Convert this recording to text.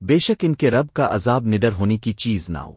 بے شک ان کے رب کا عذاب نڈر ہونے کی چیز نہ ہو۔